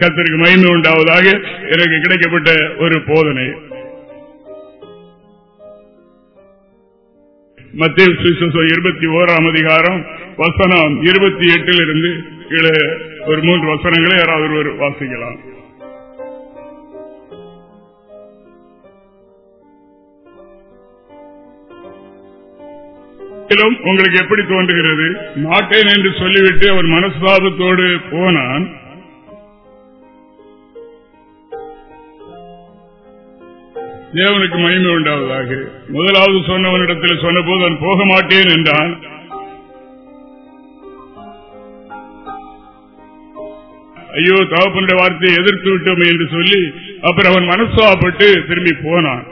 கத்திற்கு மயந்து உண்டாவதாக எனக்கு கிடைக்கப்பட்ட ஒரு போதனை. மத்திய சுவிசேஷம் இருபத்தி ஓராம் அதிகாரம் வசனம் இருபத்தி எட்டில் இருந்து ஒரு மூன்று வசனங்களை யாராவது ஒருவர் வாசிக்கலாம். உங்களுக்கு எப்படி தோன்றுகிறது? மாட்டேன் என்று சொல்லிவிட்டு அவர் மனஸ்தாபத்தோடு போனான். தேவனுக்கு மகிமை உண்டாவதாக. முதலாவது சொன்னவனிடத்தில் சொன்னபோது அவன் போக மாட்டேன் என்றான். ஐயோ தகப்பனுடைய வார்த்தையை எதிர்த்து விட்டோமே என்று சொல்லி அப்புறம் அவன் மனசாப்பட்டு திரும்பி போனான்.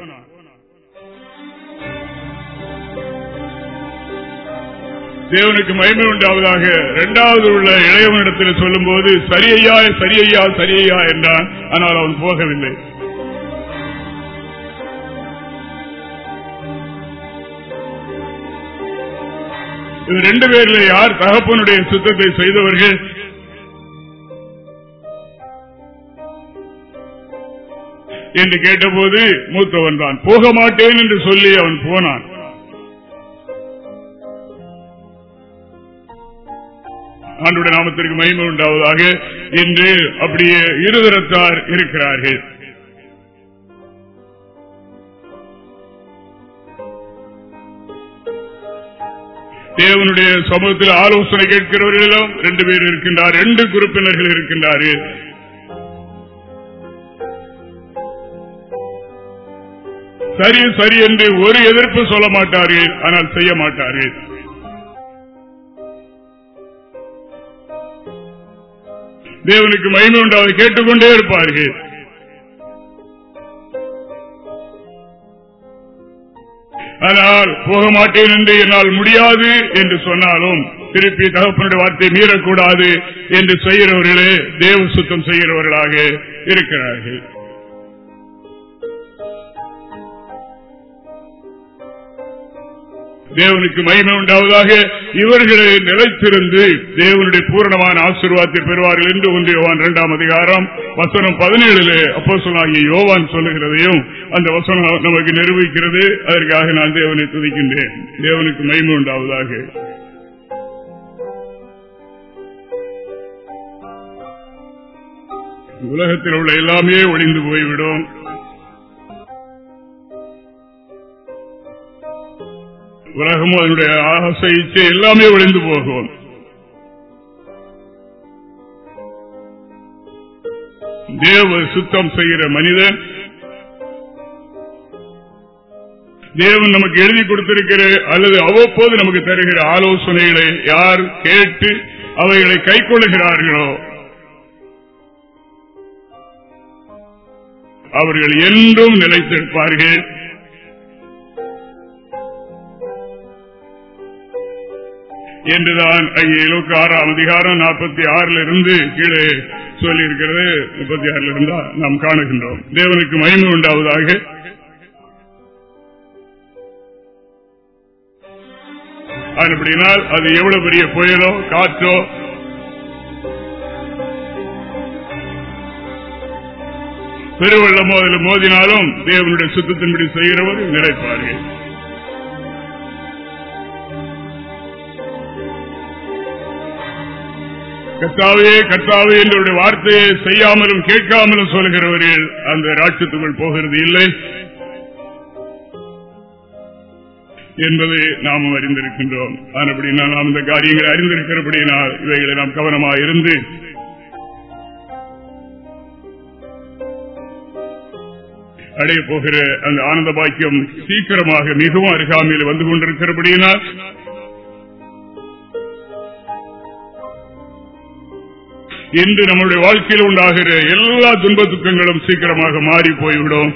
தேவனுக்கு மகிமை உண்டாவதாக. இரண்டாவது உள்ள இளையவனிடத்தில் சொல்லும் போது சரியையா சரியையா சரியையா என்றான். ஆனால் அவன் போகவில்லை. இது ரெண்டு பேர்ல யார் தகப்பனுடைய சுத்தத்தை செய்தவர்கள்? என்று கேட்டபோது மூத்தவன் தான் போக மாட்டேன் என்று சொல்லி அவன் போனான். ஆண்டுடைய நாமத்திற்கு மகிமை உண்டாவதாக இன்று அப்படியே இருதரத்தார் இருக்கிறார்கள். தேவனுடைய சமூகத்தில் ஆலோசனை கேட்கிறவர்களிடம் ரெண்டு பேர் இருக்கின்றார் ரெண்டு குறுப்பினர்கள் இருக்கின்றார்கள். சரி சரி என்று ஒரு எதிர்ப்பு சொல்ல மாட்டார்கள் ஆனால் செய்ய மாட்டார்கள். தேவனுக்கு மகிமை உண்டாவது கேட்டுக்கொண்டே இருப்பார்கள். ஆனால் போக மாட்டேன் என்று என்னால் முடியாது என்று சொன்னாலும் திருப்பி தகப்பனுடைய வார்த்தை மீறக்கூடாது என்று செய்கிறவர்களே தேவ சுத்தம் செய்கிறவர்களாக இருக்கிறார்கள். தேவனுக்கு மகிமை உண்டாவதாக இவர்களை நிலைத்திருந்து தேவனுடைய பூரணமான ஆசீர்வாதத்தை பெறுவார்கள் என்று ஒன்று யோவான் இரண்டாம் அதிகாரம் வசனம் பதினேழுல அப்போ சொல்லாகிய யோவான் சொல்லுகிறதையும் அந்த வசனம் நமக்கு நிரூபிக்கிறது. அதற்காக நான் தேவனை துதிக்கின்றேன். தேவனுக்கு மகிமை உண்டாவதாக. உலகத்தில் உள்ள எல்லாமே ஒளிந்து போய்விடும். உலகமும் அதனுடைய ஆசை இச்சை எல்லாமே ஒளிந்து போகும். தேவ சுத்தம் செய்கிற மனிதன் தேவன் நமக்கு எழுதி கொடுத்திருக்கிற அல்லது அவ்வப்போது நமக்கு தருகிற ஆலோசனைகளை யார் கேட்டு அவைகளை கை கொள்ளுகிறார்களோ அவர்கள் என்றும் நிலைத்திருப்பார்கள். என்றுதான் அங்கே இருபத்தி ஆறாம் அதிகாரம் நாற்பத்தி ஆறுல இருந்து கீழே சொல்லி இருக்கிறது முப்பத்தி ஆறுல இருந்தா நாம் காணுகின்றோம். தேவனுக்கு மகிமை உண்டாவதாக. அப்படினால் அது எவ்வளவு பெரிய புயலோ காற்றோ பெருவெள்ளமோ அதில் மோதினாலும் தேவனுடைய சுத்தத்தின்படி செய்கிறவர் நினைப்பார்கள். கத்தாவே கத்தாவே என்னுடைய வார்த்தையை செய்யாமலும் கேட்காமலும் சொல்கிறவர்கள் அந்த ராட்சத்துக்குள் போகிறது இல்லை. என்பதை நாம் அறிந்திருக்கின்றோம். ஆனப்படினால் நாம் இந்த காரியங்களை அறிந்திருக்கிறபடியினால் இவைகளை நாம் கவனமாக இருந்து அடைய போகிற அந்த ஆனந்த பாக்கியம் சீக்கிரமாக மிகவும் அருகாமையில் வந்து கொண்டிருக்கிறபடியினால் இன்று நம்முடைய வாழ்க்கையில் உண்டாகிற எல்லா துன்ப துக்கங்களும் சீக்கிரமாக மாறி போய்விடும்.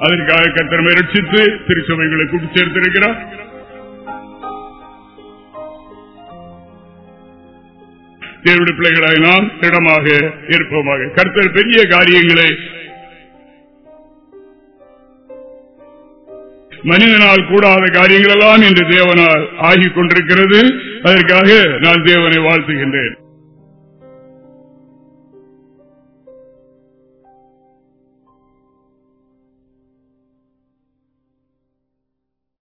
அதற்காக கத்திரமை ரட்சித்து திருச்சபைகளை கூட்டி சேர்த்திருக்கிறார். தேவடைய பிள்ளைகளாய் நாம் திடமாக இருப்போமாக. கர்த்தர் பெரிய காரியங்களை மனிதனால் கூடாத காரியங்களெல்லாம் இன்று தேவனால் ஆகிக் கொண்டிருக்கிறது. அதற்காக நான் தேவனை வாழ்த்துகின்றேன்.